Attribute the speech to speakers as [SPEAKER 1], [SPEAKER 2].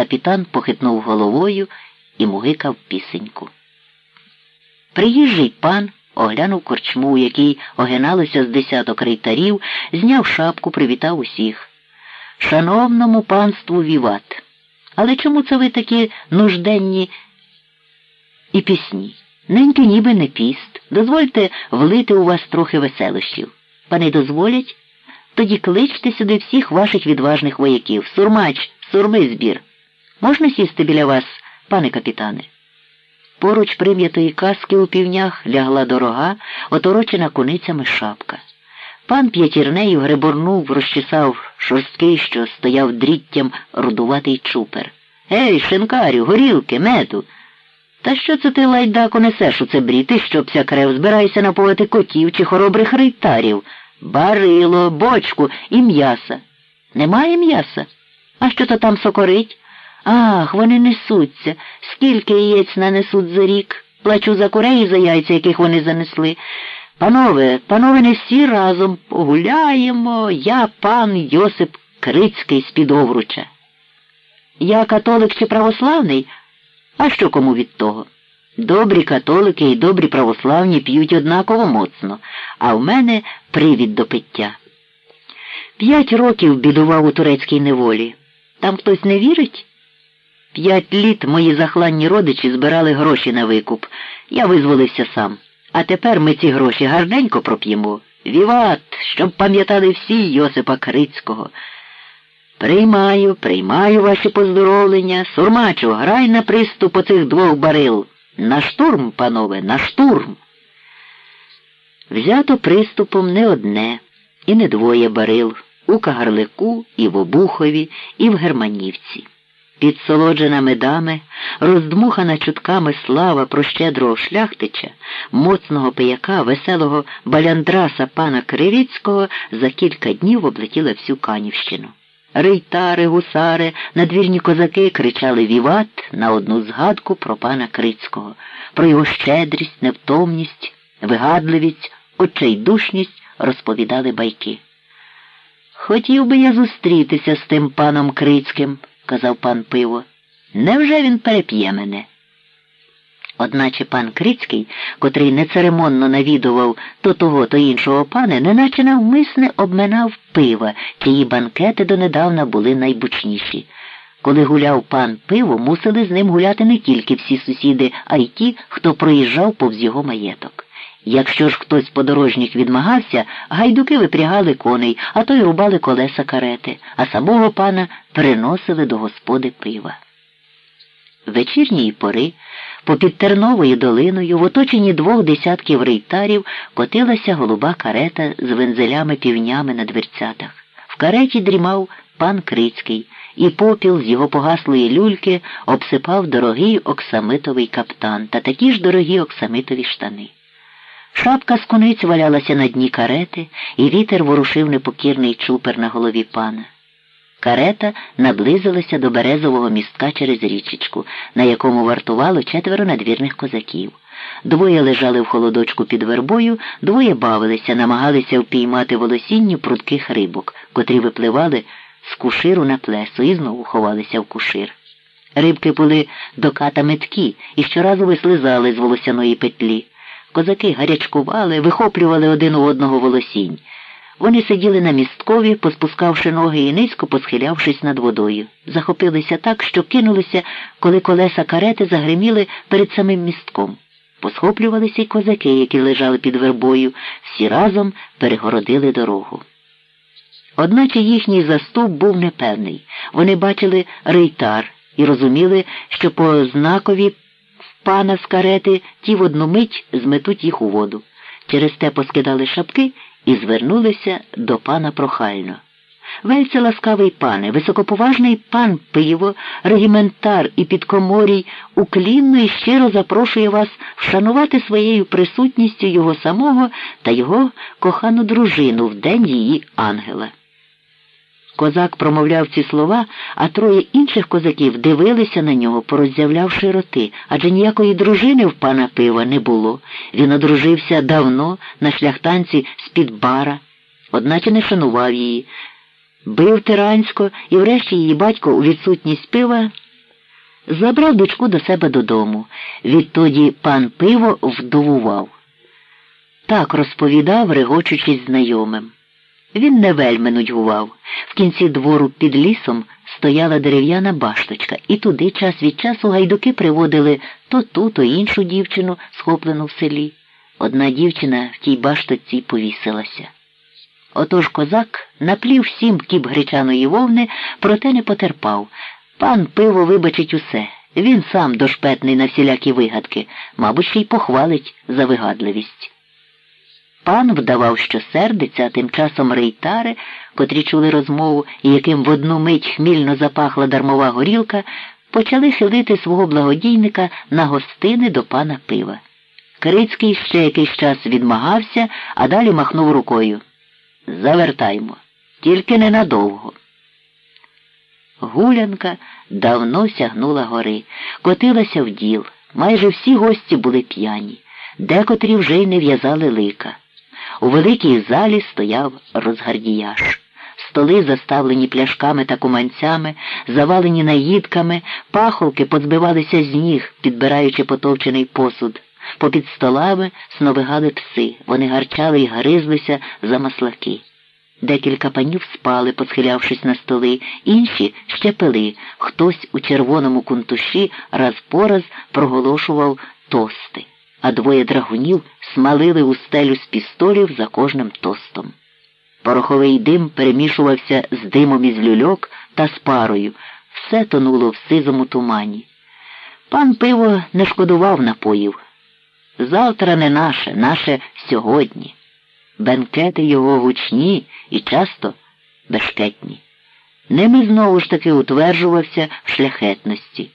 [SPEAKER 1] Капітан похитнув головою і мугикав пісеньку. Приїжджий пан оглянув корчму, у якій огиналося з десяток рейтарів, зняв шапку, привітав усіх. Шановному панству віват. Але чому це ви такі нужденні і пісні? Неньки ніби не піст. Дозвольте влити у вас трохи веселощів. Пани дозволять? Тоді кличте сюди всіх ваших відважних вояків. Сурмач, сурми збір. Можна сісти біля вас, пане капітане? Поруч прим'ятої каски у півнях лягла дорога, оторочена куницями шапка. Пан п'ятірнею греборнув, розчесав шорсткий, що стояв дріттям рудуватий чупер. Ей, шинкарю, горілки, меду. Та що це ти, лайдако, несеш у це брі? Ти що, псякрев, збираєшся напоїти котів чи хоробрих рейтарів? Барило, бочку і м'яса. Немає м'яса? А що то там сокорить? Ах, вони несуться. Скільки яєць нанесуть за рік? Плачу за курей за яйця, яких вони занесли. Панове, панове, не всі разом погуляємо. Я пан Йосип Крицький з-під Овруча. Я католик чи православний? А що кому від того? Добрі католики і добрі православні п'ють однаково моцно, а в мене привід до пиття. П'ять років бідував у турецькій неволі. Там хтось не вірить? П'ять літ мої захланні родичі збирали гроші на викуп. Я визволився сам. А тепер ми ці гроші гарненько проп'ємо. Віват, щоб пам'ятали всі Йосипа Крицького. Приймаю, приймаю ваші поздоровлення. Сурмачу, грай на приступ оцих двох барил. На штурм, панове, на штурм. Взято приступом не одне і не двоє барил у Кагарлику, і в Обухові, і в Германівці. Підсолоджена медами, роздмухана чутками слава про щедрого шляхтича, моцного пияка, веселого баляндраса пана Кривіцького за кілька днів облетіла всю Канівщину. Рейтари, гусари, надвірні козаки кричали Віват на одну згадку про пана Крицького, про його щедрість, невтомність, вигадливість, очейдушність розповідали байки. Хотів би я зустрітися з тим паном Крицьким казав пан пиво. Невже він переп'є мене? Одначе пан Крицький, котрий нецеремонно навідував то того, то іншого пане, неначе навмисне обминав пива, чиї банкети донедавна були найбучніші. Коли гуляв пан пиво, мусили з ним гуляти не тільки всі сусіди, а й ті, хто проїжджав повз його маєток. Якщо ж хтось подорожніх відмагався, гайдуки випрягали коней, а то й рубали колеса карети, а самого пана приносили до господи пива. Вечірньої пори, попід Терновою долиною, в оточенні двох десятків рейтарів котилася голуба карета з вензелями півнями на дверцятах. В кареті дрімав пан Крицький, і попіл з його погаслої люльки обсипав дорогий оксамитовий каптан та такі ж дорогі оксамитові штани. Шапка з куниць валялася на дні карети, і вітер ворушив непокірний чупер на голові пана. Карета наблизилася до березового містка через річечку, на якому вартувало четверо надвірних козаків. Двоє лежали в холодочку під вербою, двоє бавилися, намагалися впіймати волосінню прудких рибок, котрі випливали з куширу на плесо і знову ховалися в кушир. Рибки були доката меткі і щоразу вислизали з волосяної петлі. Козаки гарячкували, вихоплювали один у одного волосінь. Вони сиділи на місткові, поспускавши ноги і низько посхилявшись над водою. Захопилися так, що кинулися, коли колеса карети загриміли перед самим містком. Посхоплювалися й козаки, які лежали під вербою, всі разом перегородили дорогу. Одначе їхній заступ був непевний. Вони бачили рейтар і розуміли, що по знакові пана з карети ті в одну мить зметуть їх у воду. Через те поскидали шапки і звернулися до пана прохально. Вельце ласкавий пане, високоповажний пан пиво, регіментар і підкоморій уклінно і щиро запрошує вас вшанувати своєю присутністю його самого та його кохану дружину в день її ангела. Козак промовляв ці слова, а троє інших козаків дивилися на нього, пороззявлявши роти, адже ніякої дружини в пана пива не було. Він одружився давно на шляхтанці з-під бара, одначе не шанував її. Бив тирансько, і врешті її батько у відсутність пива Забрав дочку до себе додому. Відтоді пан пиво вдовував. Так розповідав, регочучись знайомим. Він не вельми нудьгував. В кінці двору під лісом стояла дерев'яна башточка, і туди час від часу гайдуки приводили то ту, то іншу дівчину, схоплену в селі. Одна дівчина в тій баштоці повісилася. Отож козак наплів сім кіп гречаної вовни, проте не потерпав. Пан пиво вибачить усе. Він сам дошпетний на всілякі вигадки, мабуть, ще й похвалить за вигадливість. Пан вдавав, що сердиться, а тим часом рейтари, котрі чули розмову і яким в одну мить хмільно запахла дармова горілка, почали хилити свого благодійника на гостини до пана пива. Крицький ще якийсь час відмагався, а далі махнув рукою. Завертаймо, тільки ненадовго. Гулянка давно сягнула гори, котилася в діл. Майже всі гості були п'яні, декотрі вже й не в'язали лика. У великій залі стояв розгардіяш. Столи, заставлені пляшками та куманцями, завалені наїдками, пахолки позбивалися з ніг, підбираючи потовчений посуд. Попід столами сновигали пси, вони гарчали й гризлися за маслаки. Декілька панів спали, посхилявшись на столи, інші ще пили. Хтось у червоному кунтуші раз по раз проголошував тости, а двоє драгунів смалили у стелю з пістолів за кожним тостом. Пороховий дим перемішувався з димом із люльок та з парою, все тонуло в сизому тумані. Пан пиво не шкодував напоїв. Завтра не наше, наше сьогодні. Бенкети його гучні і часто бешкетні. Ними знову ж таки утверджувався в шляхетності.